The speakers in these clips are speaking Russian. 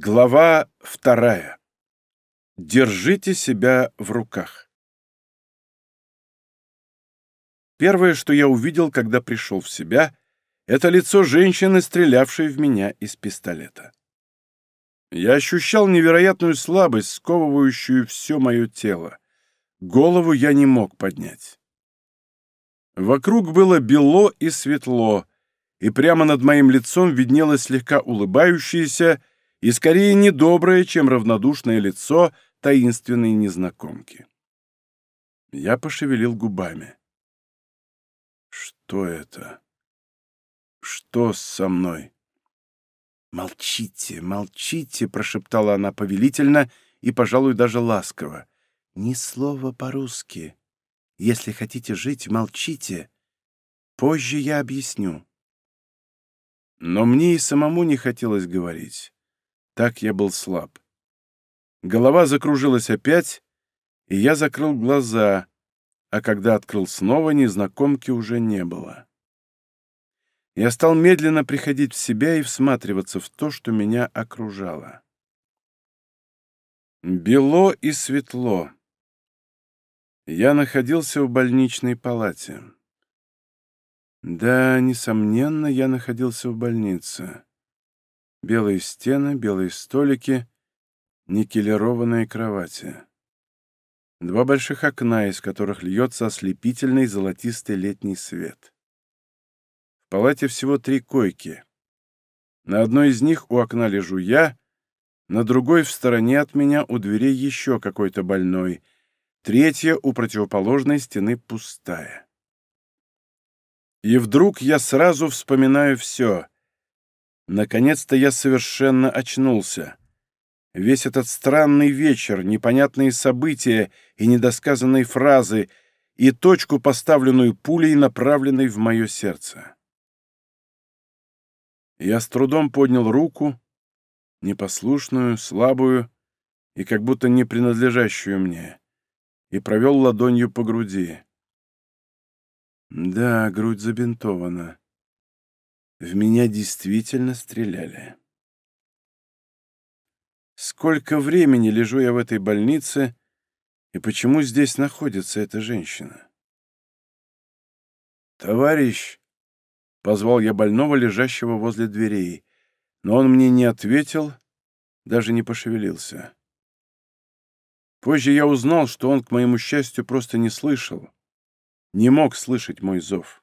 Глава вторая. Держите себя в руках. Первое, что я увидел, когда пришел в себя, это лицо женщины, стрелявшей в меня из пистолета. Я ощущал невероятную слабость, сковывающую все мое тело. Голову я не мог поднять. Вокруг было бело и светло, и прямо над моим лицом виднелась слегка улыбающаяся, и скорее недоброе, чем равнодушное лицо таинственной незнакомки. Я пошевелил губами. Что это? Что со мной? «Молчите, молчите!» — прошептала она повелительно и, пожалуй, даже ласково. «Ни слова по-русски. Если хотите жить, молчите. Позже я объясню». Но мне и самому не хотелось говорить. Так я был слаб. Голова закружилась опять, и я закрыл глаза, а когда открыл снова, незнакомки уже не было. Я стал медленно приходить в себя и всматриваться в то, что меня окружало. Бело и светло. Я находился в больничной палате. Да, несомненно, я находился в больнице белые стены, белые столики, никелированные кровати. Два больших окна, из которых льется ослепительный золотистый летний свет. В палате всего три койки. На одной из них у окна лежу я, на другой в стороне от меня у дверей еще какой-то больной, третья у противоположной стены пустая. И вдруг я сразу вспоминаю все — Наконец-то я совершенно очнулся. Весь этот странный вечер, непонятные события и недосказанные фразы и точку, поставленную пулей, направленной в мое сердце. Я с трудом поднял руку, непослушную, слабую и как будто не принадлежащую мне, и провел ладонью по груди. Да, грудь забинтована. В меня действительно стреляли. Сколько времени лежу я в этой больнице, и почему здесь находится эта женщина? «Товарищ!» — позвал я больного, лежащего возле дверей, но он мне не ответил, даже не пошевелился. Позже я узнал, что он, к моему счастью, просто не слышал, не мог слышать мой зов.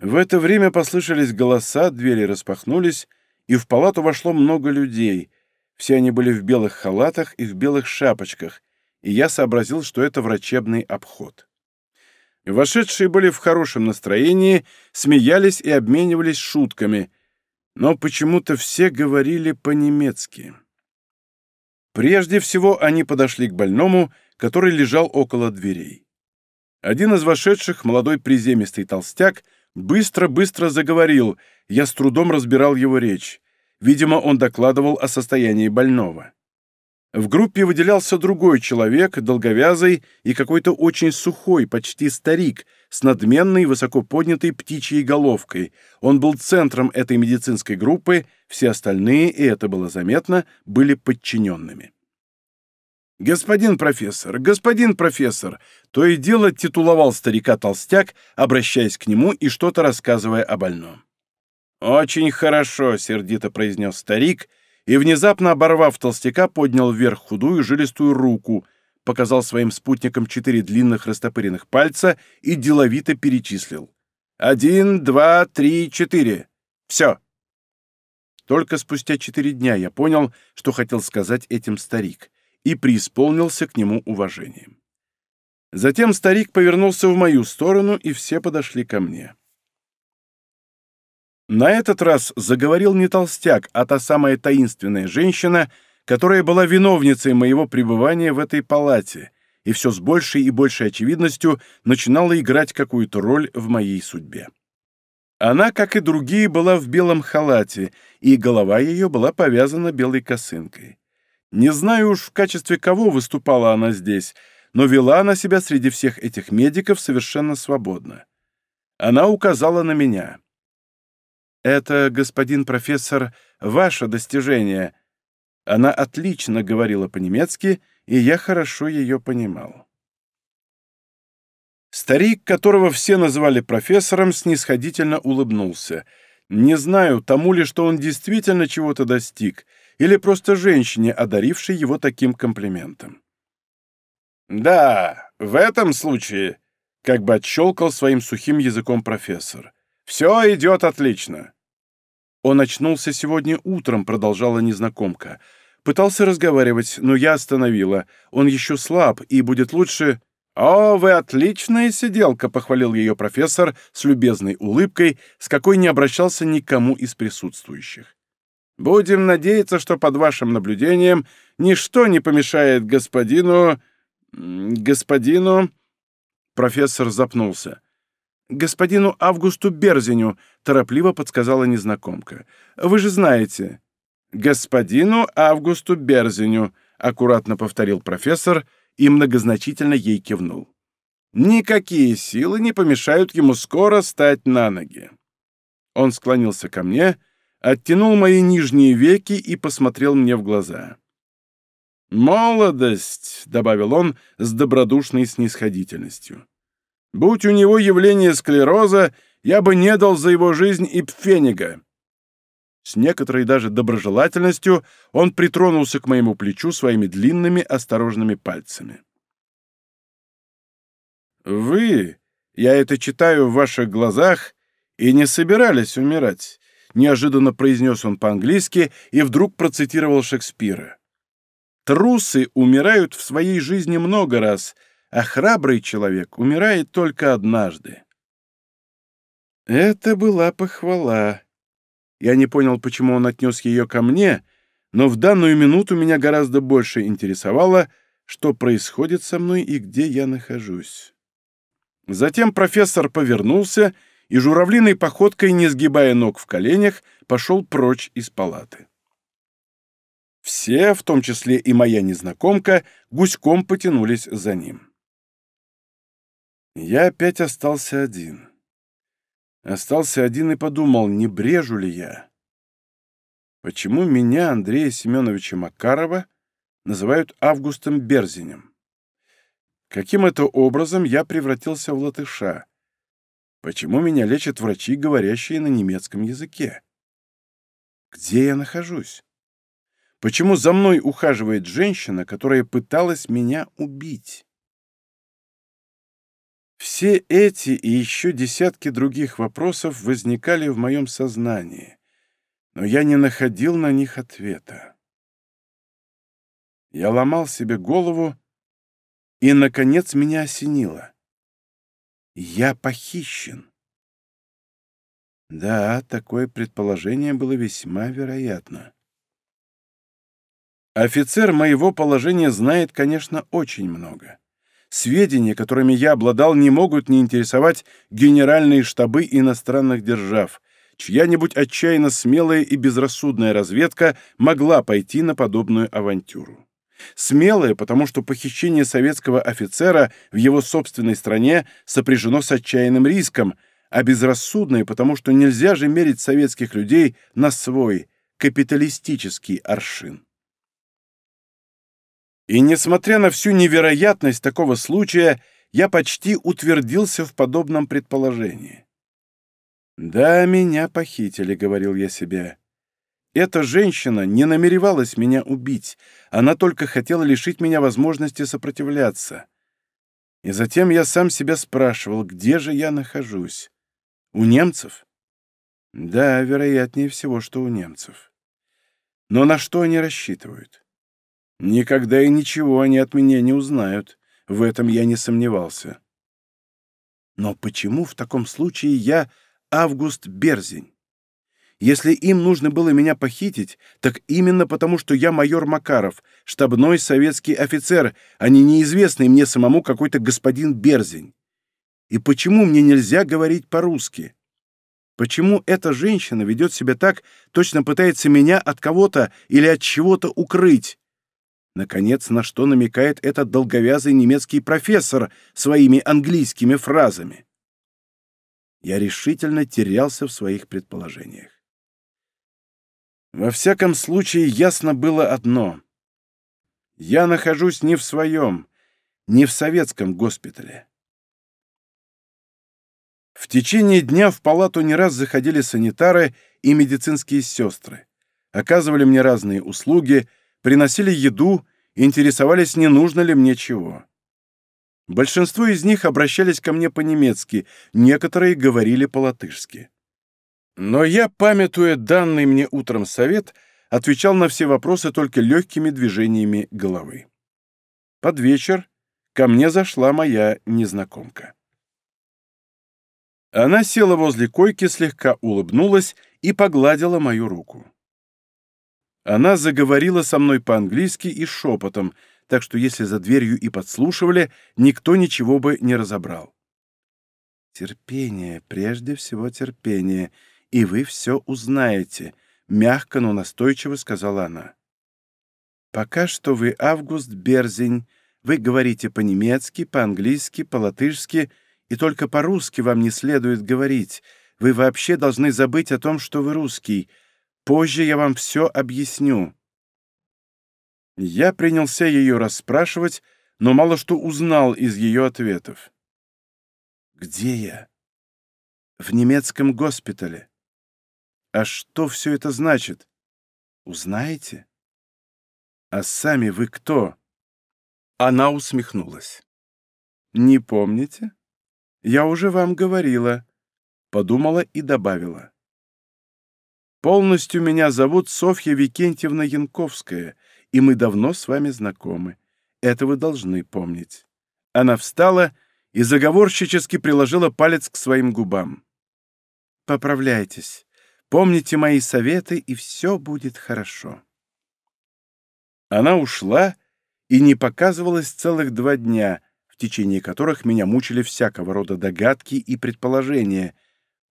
В это время послышались голоса, двери распахнулись, и в палату вошло много людей. Все они были в белых халатах и в белых шапочках, и я сообразил, что это врачебный обход. Вошедшие были в хорошем настроении, смеялись и обменивались шутками, но почему-то все говорили по-немецки. Прежде всего они подошли к больному, который лежал около дверей. Один из вошедших, молодой приземистый толстяк, быстро-быстро заговорил, я с трудом разбирал его речь. Видимо, он докладывал о состоянии больного. В группе выделялся другой человек, долговязый и какой-то очень сухой, почти старик, с надменной, высоко поднятой птичьей головкой. Он был центром этой медицинской группы, все остальные, и это было заметно, были подчиненными. «Господин профессор, господин профессор!» То и дело титуловал старика толстяк, обращаясь к нему и что-то рассказывая о больном. «Очень хорошо», — сердито произнес старик, и, внезапно оборвав толстяка, поднял вверх худую жилистую руку, показал своим спутникам четыре длинных растопыренных пальца и деловито перечислил. «Один, два, три, четыре. Все». Только спустя четыре дня я понял, что хотел сказать этим старик — и преисполнился к нему уважением. Затем старик повернулся в мою сторону, и все подошли ко мне. На этот раз заговорил не толстяк, а та самая таинственная женщина, которая была виновницей моего пребывания в этой палате, и все с большей и большей очевидностью начинала играть какую-то роль в моей судьбе. Она, как и другие, была в белом халате, и голова ее была повязана белой косынкой. Не знаю уж в качестве кого выступала она здесь, но вела она себя среди всех этих медиков совершенно свободно. Она указала на меня. «Это, господин профессор, ваше достижение». Она отлично говорила по-немецки, и я хорошо ее понимал. Старик, которого все называли профессором, снисходительно улыбнулся. Не знаю, тому ли, что он действительно чего-то достиг — или просто женщине, одарившей его таким комплиментом. «Да, в этом случае», — как бы отщелкал своим сухим языком профессор, — «все идет отлично». «Он очнулся сегодня утром», — продолжала незнакомка. «Пытался разговаривать, но я остановила. Он еще слаб, и будет лучше...» «О, вы отличная сиделка!» — похвалил ее профессор с любезной улыбкой, с какой не обращался никому из присутствующих. Будем надеяться, что под вашим наблюдением ничто не помешает господину... господину...» Профессор запнулся. «Господину Августу Берзиню», — торопливо подсказала незнакомка. «Вы же знаете». «Господину Августу Берзиню», — аккуратно повторил профессор и многозначительно ей кивнул. «Никакие силы не помешают ему скоро стать на ноги». Он склонился ко мне, — оттянул мои нижние веки и посмотрел мне в глаза. «Молодость», — добавил он с добродушной снисходительностью. «Будь у него явление склероза, я бы не дал за его жизнь и пфенига». С некоторой даже доброжелательностью он притронулся к моему плечу своими длинными осторожными пальцами. «Вы, я это читаю в ваших глазах, и не собирались умирать неожиданно произнес он по-английски и вдруг процитировал Шекспира. Трусы умирают в своей жизни много раз, а храбрый человек умирает только однажды. Это была похвала. Я не понял, почему он отнес ее ко мне, но в данную минуту меня гораздо больше интересовало, что происходит со мной и где я нахожусь. Затем профессор повернулся и журавлиной походкой, не сгибая ног в коленях, пошел прочь из палаты. Все, в том числе и моя незнакомка, гуськом потянулись за ним. Я опять остался один. Остался один и подумал, не брежу ли я. Почему меня, Андрея Семеновича Макарова, называют Августом Берзинем? Каким это образом я превратился в латыша, Почему меня лечат врачи, говорящие на немецком языке? Где я нахожусь? Почему за мной ухаживает женщина, которая пыталась меня убить? Все эти и еще десятки других вопросов возникали в моем сознании, но я не находил на них ответа. Я ломал себе голову, и, наконец, меня осенило. Я похищен. Да, такое предположение было весьма вероятно. Офицер моего положения знает, конечно, очень много. Сведения, которыми я обладал, не могут не интересовать генеральные штабы иностранных держав, чья-нибудь отчаянно смелая и безрассудная разведка могла пойти на подобную авантюру. Смелое, потому что похищение советского офицера в его собственной стране сопряжено с отчаянным риском, а безрассудное, потому что нельзя же мерить советских людей на свой капиталистический аршин. И несмотря на всю невероятность такого случая, я почти утвердился в подобном предположении. «Да, меня похитили», — говорил я себе. Эта женщина не намеревалась меня убить, она только хотела лишить меня возможности сопротивляться. И затем я сам себя спрашивал, где же я нахожусь? У немцев? Да, вероятнее всего, что у немцев. Но на что они рассчитывают? Никогда и ничего они от меня не узнают, в этом я не сомневался. Но почему в таком случае я Август Берзень? Если им нужно было меня похитить, так именно потому, что я майор Макаров, штабной советский офицер, а не неизвестный мне самому какой-то господин Берзень. И почему мне нельзя говорить по-русски? Почему эта женщина ведет себя так, точно пытается меня от кого-то или от чего-то укрыть? Наконец, на что намекает этот долговязый немецкий профессор своими английскими фразами? Я решительно терялся в своих предположениях. Во всяком случае, ясно было одно. Я нахожусь не в своем, не в советском госпитале. В течение дня в палату не раз заходили санитары и медицинские сестры, оказывали мне разные услуги, приносили еду, интересовались, не нужно ли мне чего. Большинство из них обращались ко мне по-немецки, некоторые говорили по-латышски. Но я, памятуя данный мне утром совет, отвечал на все вопросы только легкими движениями головы. Под вечер ко мне зашла моя незнакомка. Она села возле койки, слегка улыбнулась и погладила мою руку. Она заговорила со мной по-английски и шепотом, так что если за дверью и подслушивали, никто ничего бы не разобрал. «Терпение, прежде всего терпение», и вы все узнаете», — мягко, но настойчиво сказала она. «Пока что вы Август Берзень, вы говорите по-немецки, по-английски, по-латышски, и только по-русски вам не следует говорить. Вы вообще должны забыть о том, что вы русский. Позже я вам все объясню». Я принялся ее расспрашивать, но мало что узнал из ее ответов. «Где я?» «В немецком госпитале. А что все это значит? Узнаете? А сами вы кто? Она усмехнулась. Не помните? Я уже вам говорила. Подумала и добавила. Полностью меня зовут Софья Викентьевна Янковская, и мы давно с вами знакомы. Это вы должны помнить. Она встала и заговорщически приложила палец к своим губам. «Поправляйтесь. Помните мои советы, и все будет хорошо. Она ушла и не показывалась целых два дня, в течение которых меня мучили всякого рода догадки и предположения,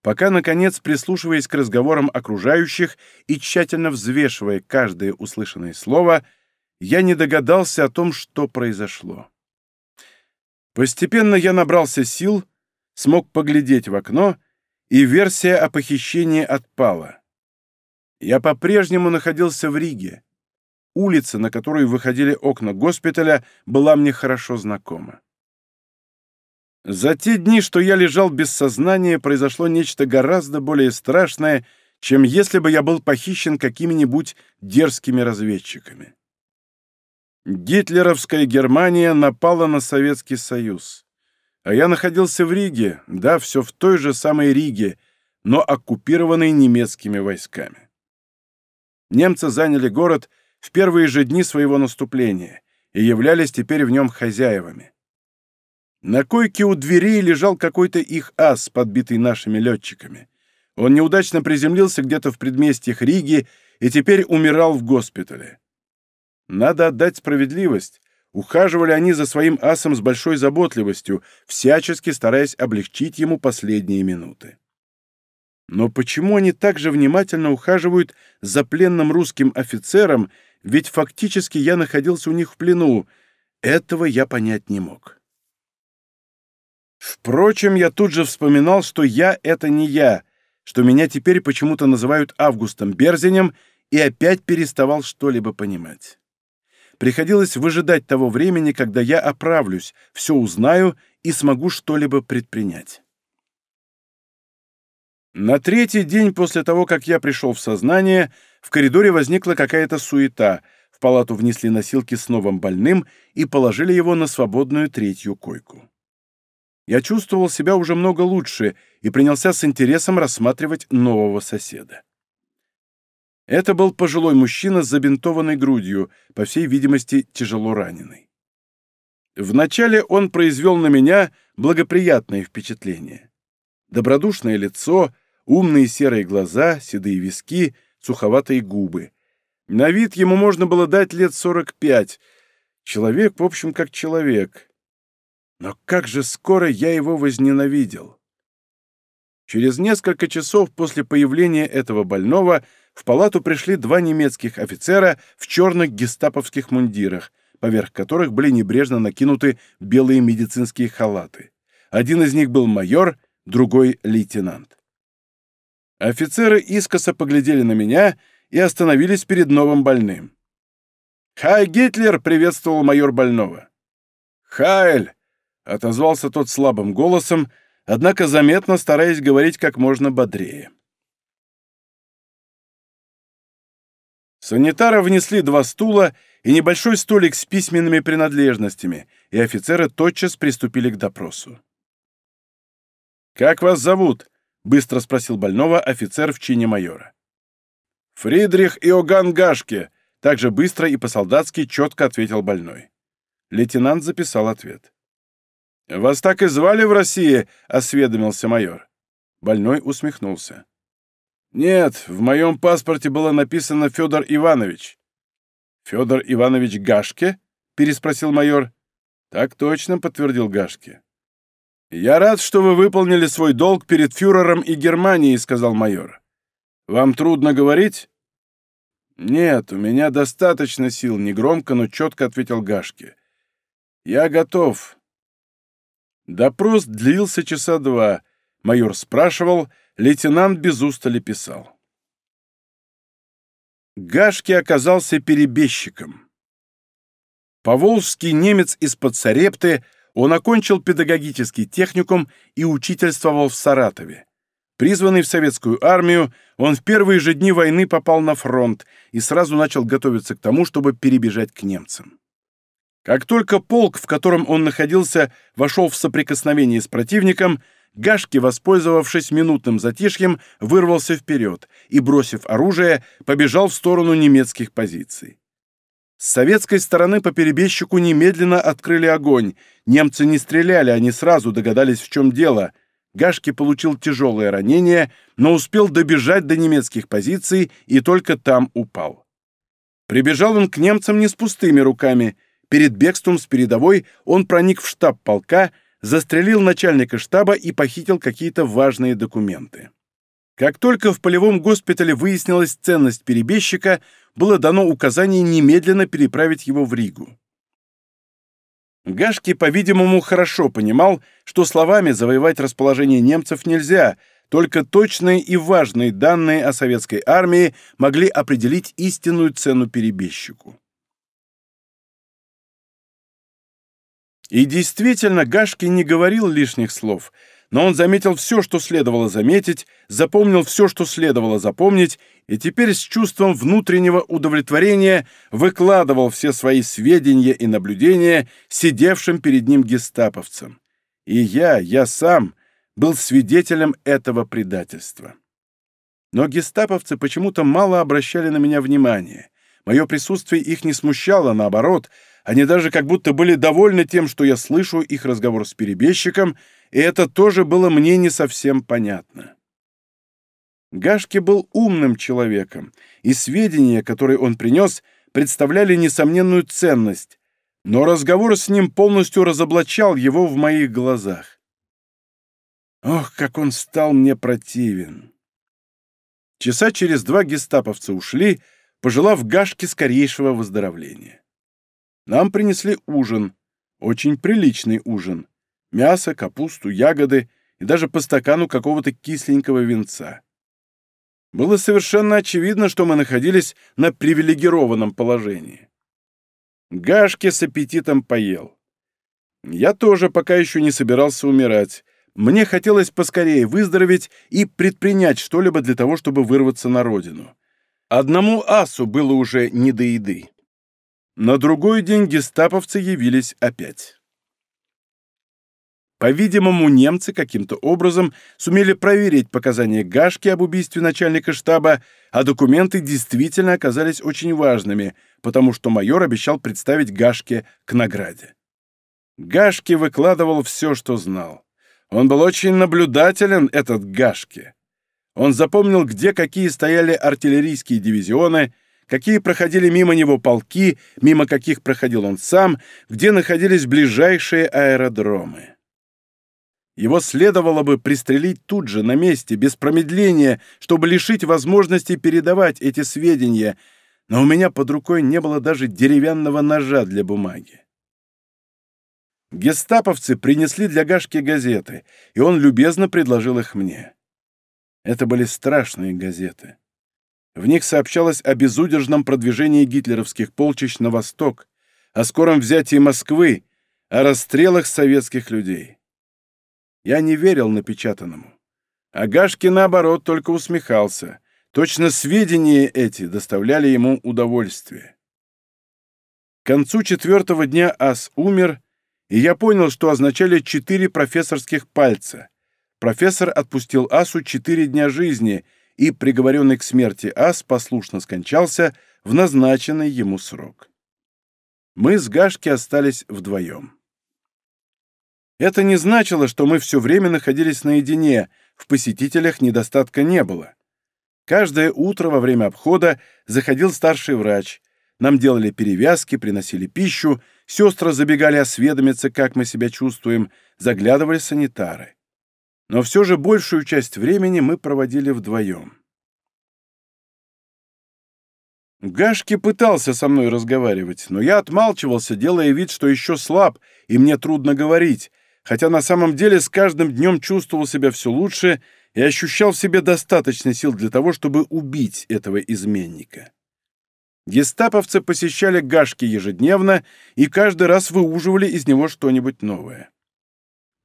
пока, наконец, прислушиваясь к разговорам окружающих и тщательно взвешивая каждое услышанное слово, я не догадался о том, что произошло. Постепенно я набрался сил, смог поглядеть в окно — и версия о похищении отпала. Я по-прежнему находился в Риге. Улица, на которую выходили окна госпиталя, была мне хорошо знакома. За те дни, что я лежал без сознания, произошло нечто гораздо более страшное, чем если бы я был похищен какими-нибудь дерзкими разведчиками. Гитлеровская Германия напала на Советский Союз а я находился в Риге, да, все в той же самой Риге, но оккупированной немецкими войсками. Немцы заняли город в первые же дни своего наступления и являлись теперь в нем хозяевами. На койке у двери лежал какой-то их ас, подбитый нашими летчиками. Он неудачно приземлился где-то в предместьях Риги и теперь умирал в госпитале. Надо отдать справедливость ухаживали они за своим асом с большой заботливостью, всячески стараясь облегчить ему последние минуты. Но почему они так же внимательно ухаживают за пленным русским офицером, ведь фактически я находился у них в плену, этого я понять не мог. Впрочем, я тут же вспоминал, что я — это не я, что меня теперь почему-то называют Августом Берзинем, и опять переставал что-либо понимать. Приходилось выжидать того времени, когда я оправлюсь, все узнаю и смогу что-либо предпринять. На третий день после того, как я пришел в сознание, в коридоре возникла какая-то суета. В палату внесли носилки с новым больным и положили его на свободную третью койку. Я чувствовал себя уже много лучше и принялся с интересом рассматривать нового соседа. Это был пожилой мужчина с забинтованной грудью, по всей видимости, тяжело раненый. Вначале он произвел на меня благоприятное впечатление. Добродушное лицо, умные серые глаза, седые виски, суховатые губы. На вид ему можно было дать лет 45. Человек, в общем, как человек. Но как же скоро я его возненавидел. Через несколько часов после появления этого больного – в палату пришли два немецких офицера в черных гестаповских мундирах, поверх которых были небрежно накинуты белые медицинские халаты. Один из них был майор, другой — лейтенант. Офицеры искоса поглядели на меня и остановились перед новым больным. «Хай, Гитлер!» — приветствовал майор больного. «Хайль!» — отозвался тот слабым голосом, однако заметно стараясь говорить как можно бодрее. Санитары внесли два стула и небольшой столик с письменными принадлежностями, и офицеры тотчас приступили к допросу. «Как вас зовут?» — быстро спросил больного офицер в чине майора. «Фридрих Иоганн Гашке», — также быстро и по-солдатски четко ответил больной. Лейтенант записал ответ. «Вас так и звали в России?» — осведомился майор. Больной усмехнулся. Нет, в моем паспорте было написано Федор Иванович. Федор Иванович Гашке? переспросил майор. Так точно, подтвердил Гашке. Я рад, что вы выполнили свой долг перед фюрером и Германией, сказал майор. Вам трудно говорить? «Нет, у меня достаточно сил», — негромко, но четко ответил Гашки. «Я готов». Допрос длился часа два. Майор спрашивал, Лейтенант без устали писал. Гашки оказался перебежчиком. Поволжский немец из-под Сарепты, он окончил педагогический техникум и учительствовал в Саратове. Призванный в советскую армию, он в первые же дни войны попал на фронт и сразу начал готовиться к тому, чтобы перебежать к немцам. Как только полк, в котором он находился, вошел в соприкосновение с противником – Гашки, воспользовавшись минутным затишьем, вырвался вперед и, бросив оружие, побежал в сторону немецких позиций. С советской стороны по перебежчику немедленно открыли огонь. Немцы не стреляли, они сразу догадались, в чем дело. Гашки получил тяжелое ранение, но успел добежать до немецких позиций и только там упал. Прибежал он к немцам не с пустыми руками. Перед бегством с передовой он проник в штаб полка, застрелил начальника штаба и похитил какие-то важные документы. Как только в полевом госпитале выяснилась ценность перебежчика, было дано указание немедленно переправить его в Ригу. Гашки, по-видимому, хорошо понимал, что словами завоевать расположение немцев нельзя, только точные и важные данные о советской армии могли определить истинную цену перебежчику. И действительно, Гашки не говорил лишних слов, но он заметил все, что следовало заметить, запомнил все, что следовало запомнить, и теперь с чувством внутреннего удовлетворения выкладывал все свои сведения и наблюдения сидевшим перед ним гестаповцам. И я, я сам, был свидетелем этого предательства. Но гестаповцы почему-то мало обращали на меня внимания. Мое присутствие их не смущало, наоборот — они даже как будто были довольны тем, что я слышу их разговор с перебежчиком, и это тоже было мне не совсем понятно. Гашки был умным человеком, и сведения, которые он принес, представляли несомненную ценность, но разговор с ним полностью разоблачал его в моих глазах. Ох, как он стал мне противен! Часа через два гестаповцы ушли, пожелав Гашке скорейшего выздоровления. Нам принесли ужин, очень приличный ужин. Мясо, капусту, ягоды и даже по стакану какого-то кисленького винца. Было совершенно очевидно, что мы находились на привилегированном положении. Гашки с аппетитом поел. Я тоже пока еще не собирался умирать. Мне хотелось поскорее выздороветь и предпринять что-либо для того, чтобы вырваться на родину. Одному асу было уже не до еды. На другой день гестаповцы явились опять. По-видимому, немцы каким-то образом сумели проверить показания Гашки об убийстве начальника штаба, а документы действительно оказались очень важными, потому что майор обещал представить Гашке к награде. Гашки выкладывал все, что знал. Он был очень наблюдателен, этот Гашки. Он запомнил, где какие стояли артиллерийские дивизионы — какие проходили мимо него полки, мимо каких проходил он сам, где находились ближайшие аэродромы. Его следовало бы пристрелить тут же, на месте, без промедления, чтобы лишить возможности передавать эти сведения, но у меня под рукой не было даже деревянного ножа для бумаги. Гестаповцы принесли для Гашки газеты, и он любезно предложил их мне. Это были страшные газеты. В них сообщалось о безудержном продвижении гитлеровских полчищ на восток, о скором взятии Москвы, о расстрелах советских людей. Я не верил напечатанному. Агашки, наоборот, только усмехался. Точно сведения эти доставляли ему удовольствие. К концу четвертого дня Ас умер, и я понял, что означали четыре профессорских пальца. Профессор отпустил Асу четыре дня жизни — и приговоренный к смерти Ас послушно скончался в назначенный ему срок. Мы с Гашки остались вдвоем. Это не значило, что мы все время находились наедине, в посетителях недостатка не было. Каждое утро во время обхода заходил старший врач. Нам делали перевязки, приносили пищу, сестры забегали осведомиться, как мы себя чувствуем, заглядывали санитары но все же большую часть времени мы проводили вдвоем. Гашки пытался со мной разговаривать, но я отмалчивался, делая вид, что еще слаб, и мне трудно говорить, хотя на самом деле с каждым днем чувствовал себя все лучше и ощущал в себе достаточно сил для того, чтобы убить этого изменника. Гестаповцы посещали Гашки ежедневно и каждый раз выуживали из него что-нибудь новое.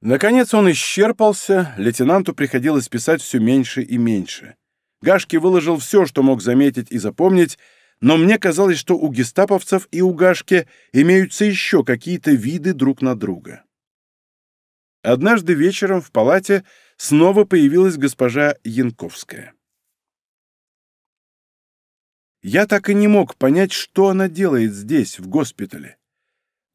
Наконец он исчерпался, лейтенанту приходилось писать все меньше и меньше. Гашки выложил все, что мог заметить и запомнить, но мне казалось, что у гестаповцев и у Гашки имеются еще какие-то виды друг на друга. Однажды вечером в палате снова появилась госпожа Янковская. Я так и не мог понять, что она делает здесь, в госпитале.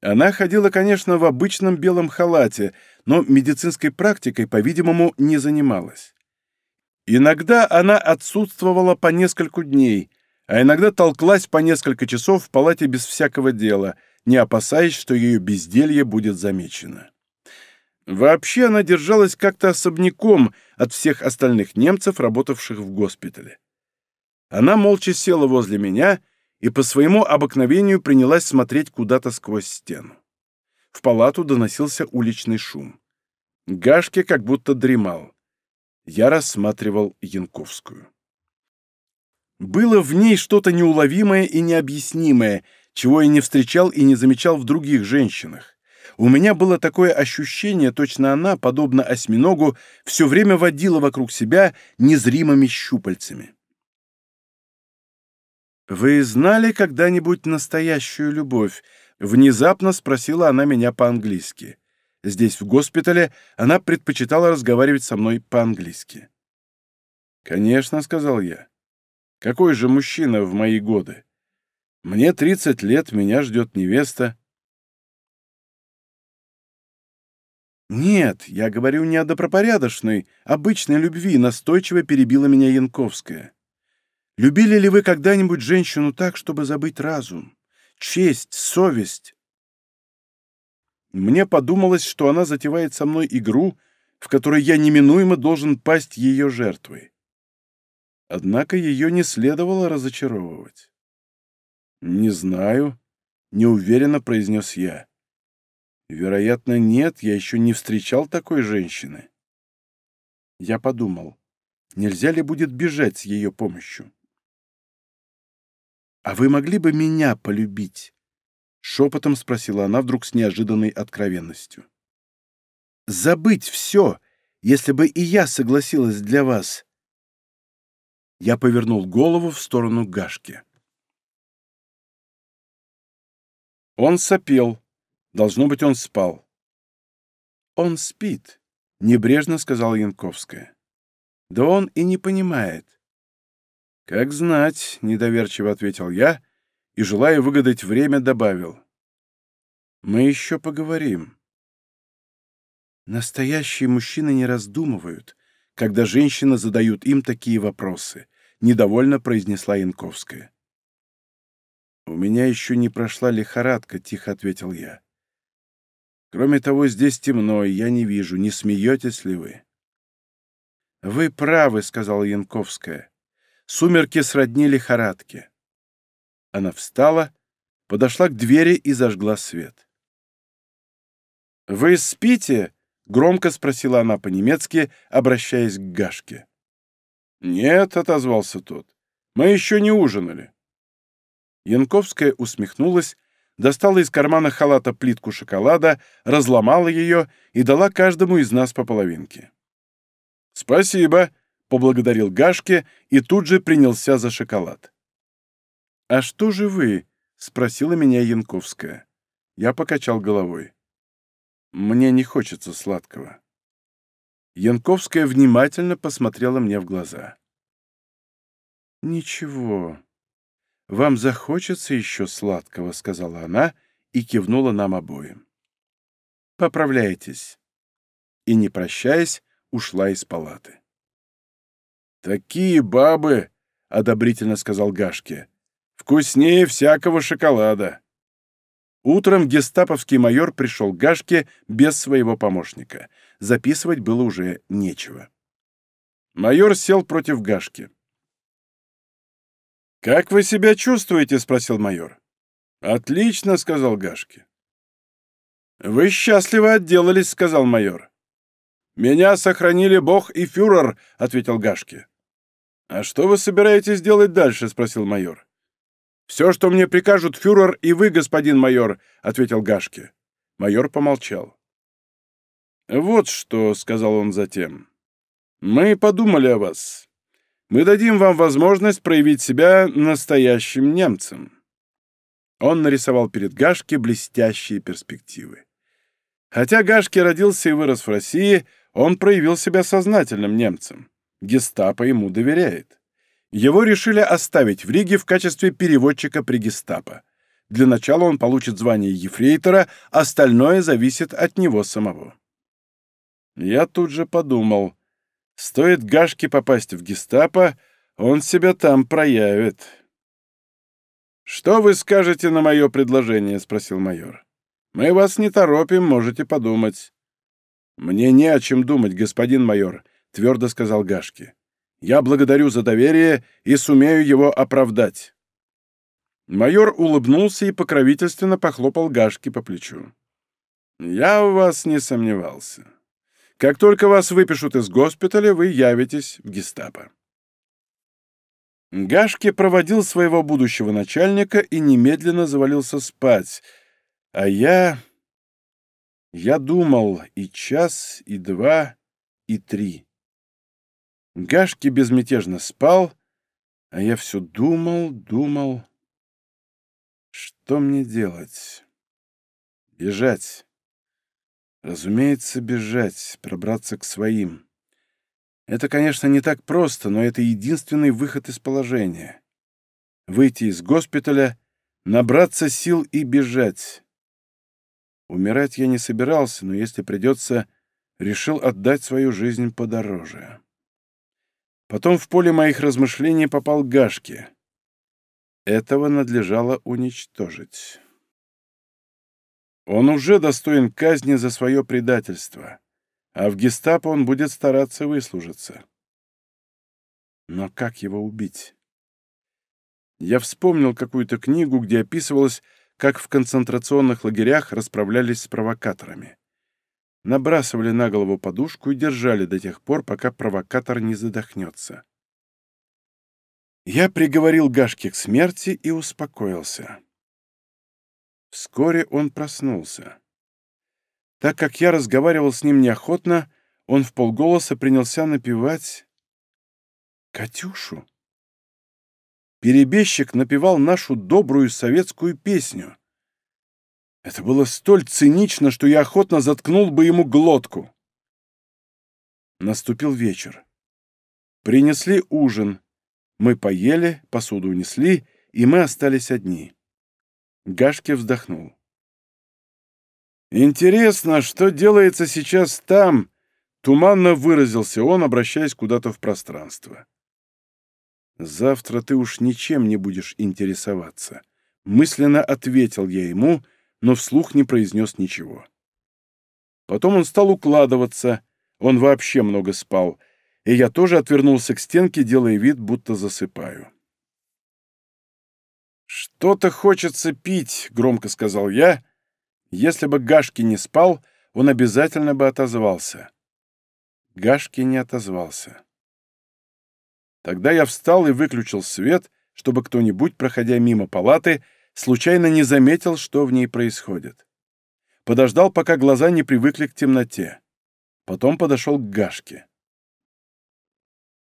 Она ходила, конечно, в обычном белом халате, но медицинской практикой, по-видимому, не занималась. Иногда она отсутствовала по нескольку дней, а иногда толклась по несколько часов в палате без всякого дела, не опасаясь, что ее безделье будет замечено. Вообще она держалась как-то особняком от всех остальных немцев, работавших в госпитале. Она молча села возле меня — и по своему обыкновению принялась смотреть куда-то сквозь стену. В палату доносился уличный шум. Гашки как будто дремал. Я рассматривал Янковскую. Было в ней что-то неуловимое и необъяснимое, чего я не встречал и не замечал в других женщинах. У меня было такое ощущение, точно она, подобно осьминогу, все время водила вокруг себя незримыми щупальцами. «Вы знали когда-нибудь настоящую любовь?» — внезапно спросила она меня по-английски. Здесь, в госпитале, она предпочитала разговаривать со мной по-английски. «Конечно», — сказал я. «Какой же мужчина в мои годы? Мне 30 лет, меня ждет невеста». «Нет, я говорю не о добропорядочной, обычной любви», — настойчиво перебила меня Янковская. Любили ли вы когда-нибудь женщину так, чтобы забыть разум, честь, совесть? Мне подумалось, что она затевает со мной игру, в которой я неминуемо должен пасть ее жертвой. Однако ее не следовало разочаровывать. «Не знаю», — неуверенно произнес я. «Вероятно, нет, я еще не встречал такой женщины». Я подумал, нельзя ли будет бежать с ее помощью. «А вы могли бы меня полюбить?» — шепотом спросила она вдруг с неожиданной откровенностью. «Забыть все, если бы и я согласилась для вас!» Я повернул голову в сторону Гашки. Он сопел. Должно быть, он спал. «Он спит», — небрежно сказала Янковская. «Да он и не понимает. «Как знать», — недоверчиво ответил я и, желая выгадать время, добавил. «Мы еще поговорим». Настоящие мужчины не раздумывают, когда женщины задают им такие вопросы, — недовольно произнесла Янковская. «У меня еще не прошла лихорадка», — тихо ответил я. «Кроме того, здесь темно, и я не вижу, не смеетесь ли вы?» «Вы правы», — сказала Янковская. Сумерки сроднили харадке. Она встала, подошла к двери и зажгла свет. «Вы спите?» — громко спросила она по-немецки, обращаясь к Гашке. «Нет», — отозвался тот, — «мы еще не ужинали». Янковская усмехнулась, достала из кармана халата плитку шоколада, разломала ее и дала каждому из нас по половинке. «Спасибо», поблагодарил Гашке и тут же принялся за шоколад. «А что же вы?» — спросила меня Янковская. Я покачал головой. «Мне не хочется сладкого». Янковская внимательно посмотрела мне в глаза. «Ничего. Вам захочется еще сладкого», — сказала она и кивнула нам обоим. «Поправляйтесь». И, не прощаясь, ушла из палаты. «Такие бабы!» — одобрительно сказал Гашке. «Вкуснее всякого шоколада!» Утром гестаповский майор пришел к Гашке без своего помощника. Записывать было уже нечего. Майор сел против Гашки. «Как вы себя чувствуете?» — спросил майор. «Отлично», — сказал Гашки. «Вы счастливо отделались», — сказал майор. «Меня сохранили Бог и фюрер», — ответил Гашки. «А что вы собираетесь делать дальше?» — спросил майор. «Все, что мне прикажут фюрер и вы, господин майор», — ответил Гашки. Майор помолчал. «Вот что», — сказал он затем. «Мы подумали о вас. Мы дадим вам возможность проявить себя настоящим немцем». Он нарисовал перед Гашки блестящие перспективы. Хотя Гашки родился и вырос в России, он проявил себя сознательным немцем. Гестапо ему доверяет. Его решили оставить в Риге в качестве переводчика при гестапо. Для начала он получит звание ефрейтора, остальное зависит от него самого. Я тут же подумал, стоит Гашке попасть в гестапо, он себя там проявит. «Что вы скажете на мое предложение?» — спросил майор. «Мы вас не торопим, можете подумать. «Мне не о чем думать, господин майор», — твердо сказал Гашки. «Я благодарю за доверие и сумею его оправдать». Майор улыбнулся и покровительственно похлопал Гашки по плечу. «Я у вас не сомневался. Как только вас выпишут из госпиталя, вы явитесь в гестапо». Гашки проводил своего будущего начальника и немедленно завалился спать, а я... Я думал и час, и два, и три. Гашки безмятежно спал, а я все думал, думал. Что мне делать? Бежать. Разумеется, бежать, пробраться к своим. Это, конечно, не так просто, но это единственный выход из положения. Выйти из госпиталя, набраться сил и бежать. Умирать я не собирался, но если придется, решил отдать свою жизнь подороже. Потом в поле моих размышлений попал Гашки. Этого надлежало уничтожить. Он уже достоин казни за свое предательство, а в гестапо он будет стараться выслужиться. Но как его убить? Я вспомнил какую-то книгу, где описывалось, как в концентрационных лагерях расправлялись с провокаторами. Набрасывали на голову подушку и держали до тех пор, пока провокатор не задохнется. Я приговорил Гашки к смерти и успокоился. Вскоре он проснулся. Так как я разговаривал с ним неохотно, он в полголоса принялся напевать «Катюшу» перебежчик напевал нашу добрую советскую песню. Это было столь цинично, что я охотно заткнул бы ему глотку. Наступил вечер. Принесли ужин. Мы поели, посуду унесли, и мы остались одни. Гашке вздохнул. «Интересно, что делается сейчас там?» — туманно выразился он, обращаясь куда-то в пространство. Завтра ты уж ничем не будешь интересоваться. Мысленно ответил я ему, но вслух не произнес ничего. Потом он стал укладываться. Он вообще много спал. И я тоже отвернулся к стенке, делая вид, будто засыпаю. «Что-то хочется пить», — громко сказал я. Если бы Гашки не спал, он обязательно бы отозвался. Гашки не отозвался. Тогда я встал и выключил свет, чтобы кто-нибудь, проходя мимо палаты, случайно не заметил, что в ней происходит. Подождал, пока глаза не привыкли к темноте. Потом подошел к Гашке.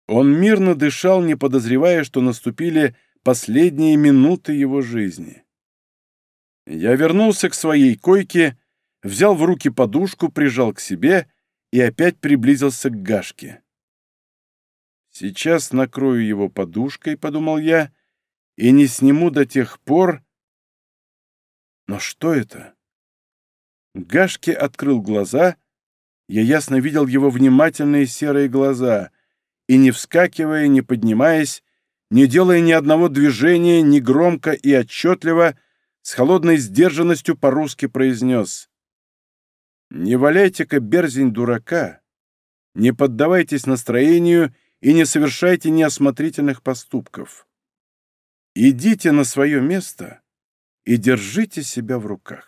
Он мирно дышал, не подозревая, что наступили последние минуты его жизни. Я вернулся к своей койке, взял в руки подушку, прижал к себе и опять приблизился к Гашке. Сейчас накрою его подушкой, — подумал я, — и не сниму до тех пор... Но что это? Гашки открыл глаза. Я ясно видел его внимательные серые глаза. И не вскакивая, не поднимаясь, не делая ни одного движения, не громко и отчетливо, с холодной сдержанностью по-русски произнес. «Не валяйте-ка, берзень дурака! Не поддавайтесь настроению — и не совершайте неосмотрительных поступков. Идите на свое место и держите себя в руках.